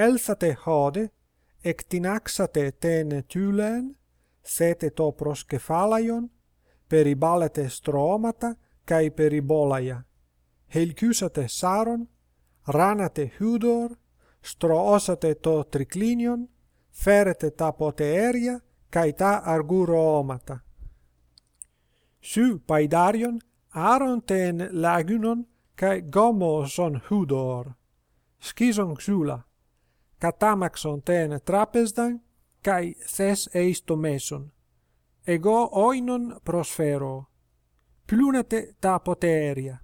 Elsate χώδε, εκτινάξατε ten tylen, sete το προσκεφάλαιον, περιβάλλετε stromata, καί peribolaia. Helcusate saron, ranate hudor, stroosate to τρικλίνιον, φέρετε τα ποτεέρια καί ta αργουρώματα. Σου paidarion άρον ten lagunon, καί gomoson hudor. Σκίζον ξούλα. Κατάμαξον τεν τράπεζδαν, καί θες εεις το μέσον. Εγώ όινον προσφέρω. Πλούνατε τα ποτέρια.